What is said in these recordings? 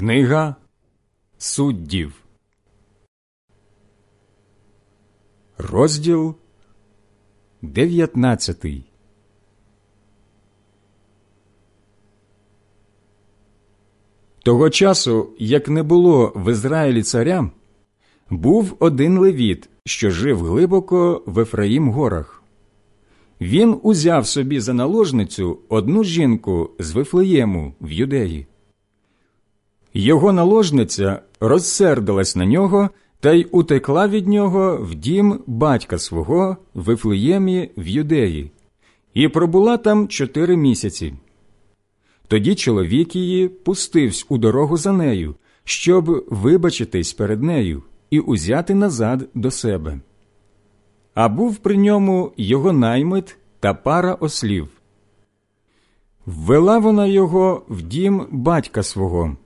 Книга суддів. Розділ 19 Того часу, як не було в Ізраїлі царя, був один левіт, що жив глибоко в Ефраїм горах. Він узяв собі за наложницю одну жінку з Вифлеєму в юдеї. Його наложниця розсердилась на нього та й утекла від нього в дім батька свого в Вифлеємі в юдеї, і пробула там чотири місяці. Тоді чоловік її пустився у дорогу за нею, щоб вибачитись перед нею і узяти назад до себе. А був при ньому його наймит та пара ослів. Ввела вона його в дім батька свого.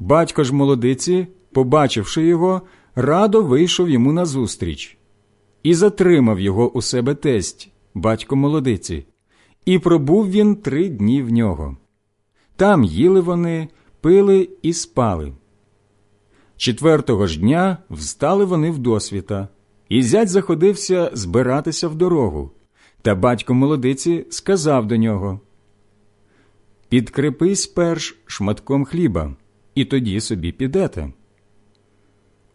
Батько ж молодиці, побачивши його, радо вийшов йому назустріч і затримав його у себе тесть, батько молодиці, і пробув він три дні в нього. Там їли вони, пили і спали. Четвертого ж дня встали вони вдосвіта, і зять заходився збиратися в дорогу. Та батько молодиці сказав до нього Підкрепись перш шматком хліба, і тоді собі підете.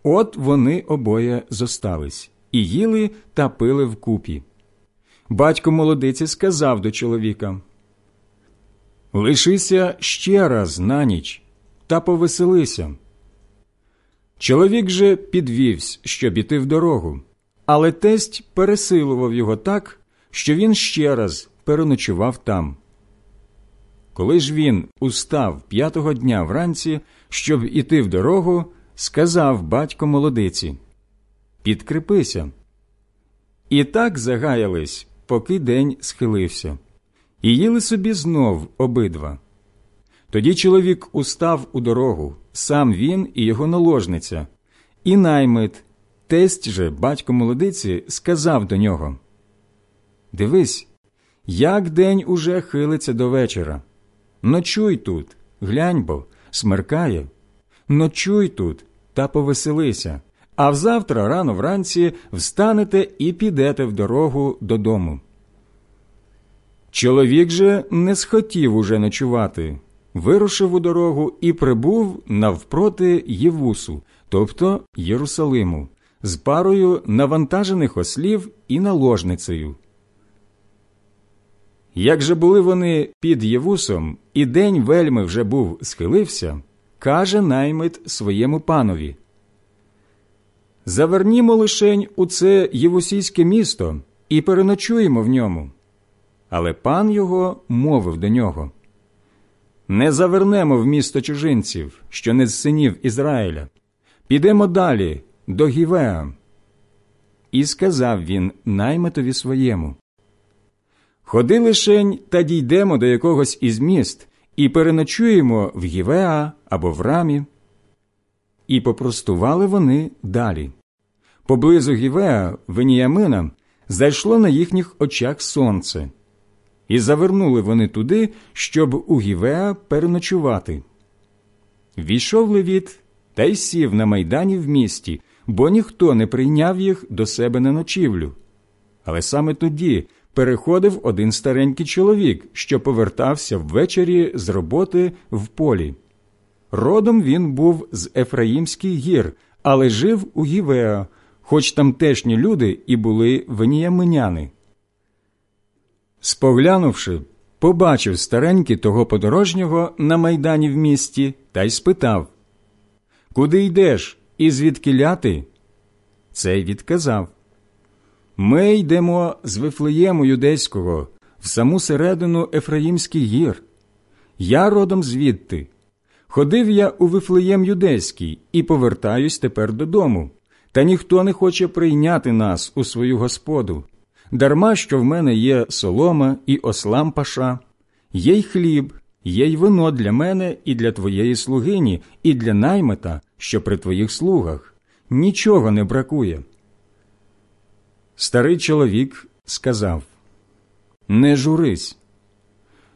От вони обоє зостались і їли та пили вкупі. Батько молодиці сказав до чоловіка Лишися ще раз на ніч та повеселися. Чоловік же підвівсь, щоб іти в дорогу, але тесть пересилував його так, що він ще раз переночував там. Коли ж він устав п'ятого дня вранці, щоб іти в дорогу, сказав батько молодиці Підкріпися. І так загаялись, поки день схилився, і їли собі знов обидва. Тоді чоловік устав у дорогу, сам він і його наложниця, і наймит, тесть же батько молодиці, сказав до нього Дивись, як день уже хилиться до вечора. Ночуй тут, глянь бо, смеркає. Ночуй тут та повеселися, а взавтра рано вранці встанете і підете в дорогу додому. Чоловік же не схотів уже ночувати, вирушив у дорогу і прибув навпроти Євусу, тобто Єрусалиму, з парою навантажених ослів і наложницею. Як же були вони під Євусом, і день вельми вже був схилився, каже наймит своєму панові. Завернімо лишень у це Євусійське місто і переночуємо в ньому. Але пан його мовив до нього Не завернемо в місто чужинців, що не з синів Ізраїля. Підемо далі до Гівеа. І сказав він наймитові своєму Ходи лишень та дійдемо до якогось із міст і переночуємо в Гівеа або в рамі. І попростували вони далі. Поблизу Гівеа, Веніямина, зайшло на їхніх очах сонце, і завернули вони туди, щоб у Гівеа переночувати. Війшов Левіт та й сів на майдані в місті, бо ніхто не прийняв їх до себе на ночівлю. Але саме тоді переходив один старенький чоловік, що повертався ввечері з роботи в полі. Родом він був з Ефраїмських гір, але жив у Гівеа, хоч тамтешні люди і були веніяминяни. Споглянувши, побачив старенький того подорожнього на майдані в місті та й спитав Куди йдеш і звідки ляти? Цей відказав ми йдемо з Вифлеєму юдейського в саму середину Ефраїмських гір. Я родом звідти. Ходив я у Вифлеєм юдейський і повертаюсь тепер додому, та ніхто не хоче прийняти нас у свою господу. Дарма що в мене є солома і ослам паша, є й хліб, є й вино для мене і для твоєї слугині, і для наймита, що при твоїх слугах. Нічого не бракує. Старий чоловік сказав Не журись.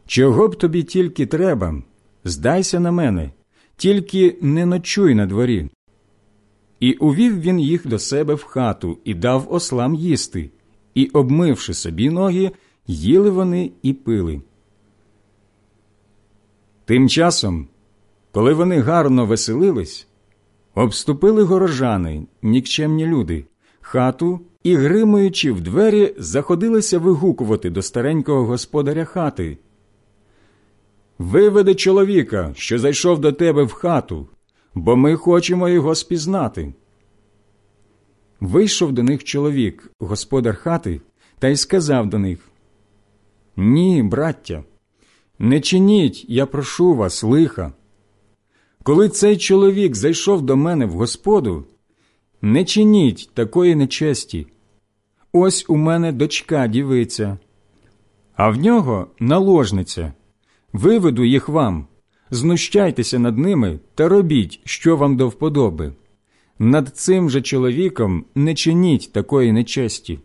Чого б тобі тільки треба, здайся на мене, тільки не ночуй на дворі. І увів він їх до себе в хату і дав ослам їсти, і, обмивши собі ноги, їли вони і пили. Тим часом, коли вони гарно веселились, обступили горожани, нікчемні люди, хату і, гримуючи в двері, заходилися вигукувати до старенького господаря хати. Виведи чоловіка, що зайшов до тебе в хату, бо ми хочемо його спізнати. Вийшов до них чоловік, господар хати, та й сказав до них Ні, браття, не чиніть, я прошу вас, лиха. Коли цей чоловік зайшов до мене в господу, не чиніть такої нечесті. Ось у мене дочка дівиця, а в нього наложниця. Виведу їх вам, знущайтеся над ними та робіть, що вам до вподоби. Над цим же чоловіком не чиніть такої нечесті.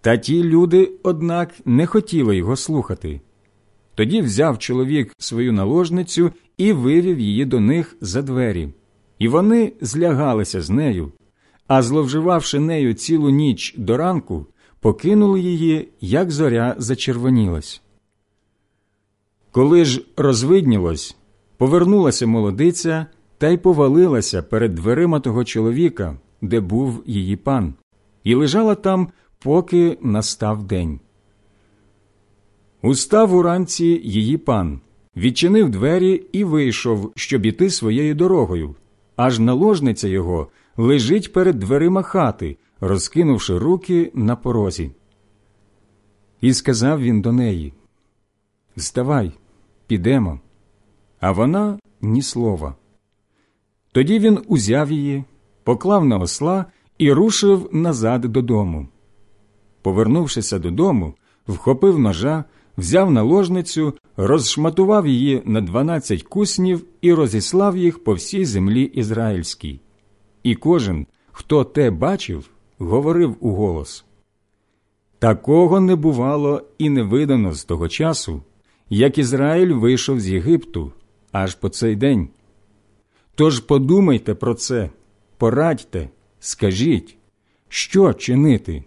Та ті люди, однак, не хотіли його слухати. Тоді взяв чоловік свою наложницю і вивів її до них за двері, і вони злягалися з нею, а зловживавши нею цілу ніч до ранку, покинули її, як зоря зачервонілась. Коли ж розвиднілось, повернулася молодиця та й повалилася перед дверима того чоловіка, де був її пан, і лежала там, поки настав день. Устав уранці її пан, відчинив двері і вийшов, щоб іти своєю дорогою, аж наложниця його лежить перед дверима хати, розкинувши руки на порозі. І сказав він до неї Вставай, підемо. А вона ні слова. Тоді він узяв її, поклав на осла і рушив назад додому. Повернувшися додому, вхопив ножа, взяв наложницю, розшматував її на дванадцять куснів і розіслав їх по всій землі ізраїльській. І кожен, хто те бачив, говорив у голос. Такого не бувало і не видано з того часу, як Ізраїль вийшов з Єгипту аж по цей день. Тож подумайте про це, порадьте, скажіть, що чинити.